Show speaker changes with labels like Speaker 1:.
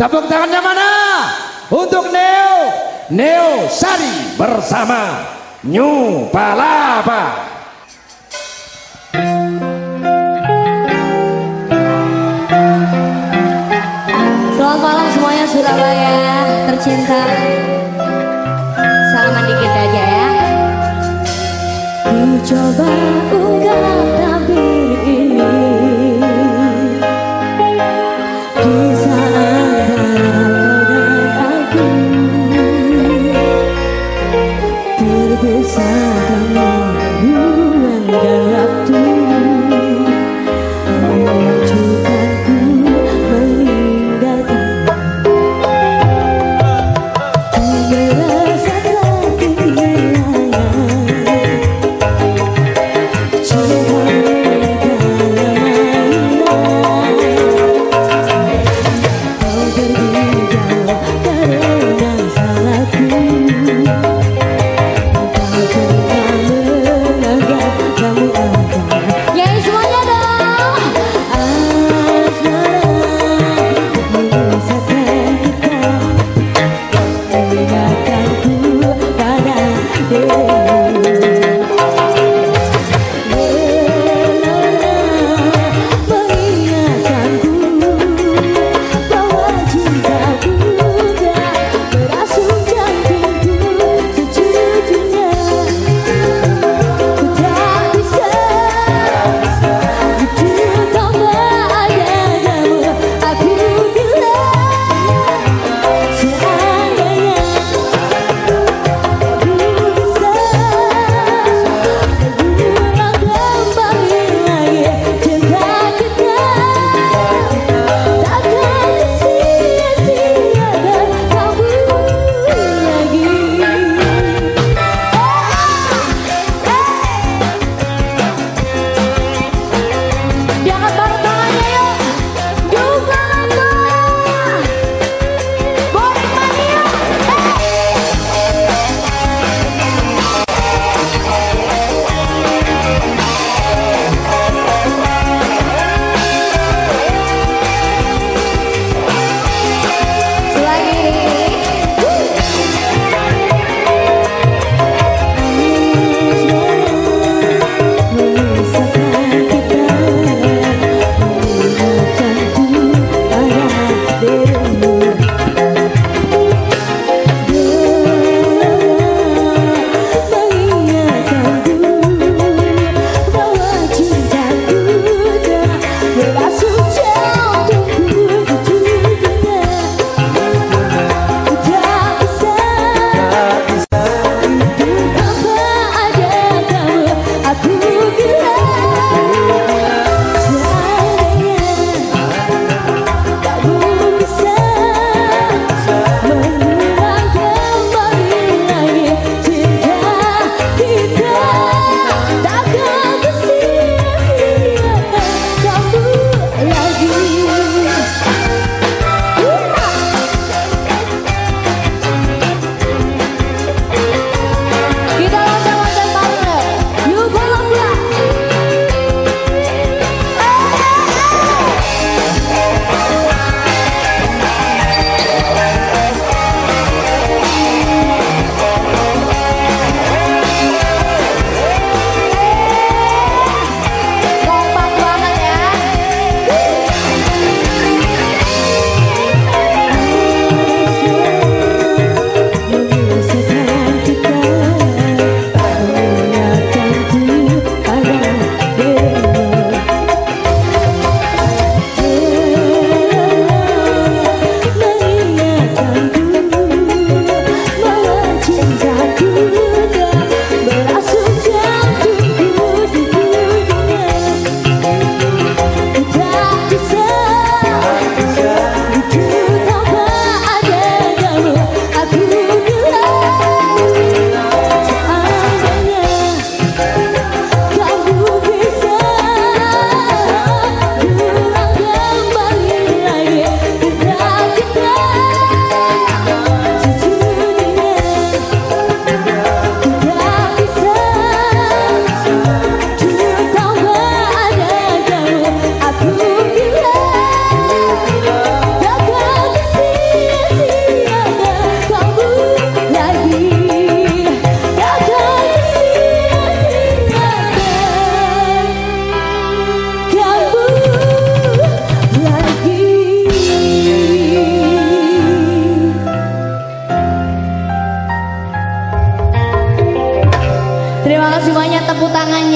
Speaker 1: Tepuk tangannya mana? Untuk Neo, Neo Sari bersama New Palapa.
Speaker 2: Selamat malam semuanya Surabaya tercinta. Salaman dikit aja ya. Ku coba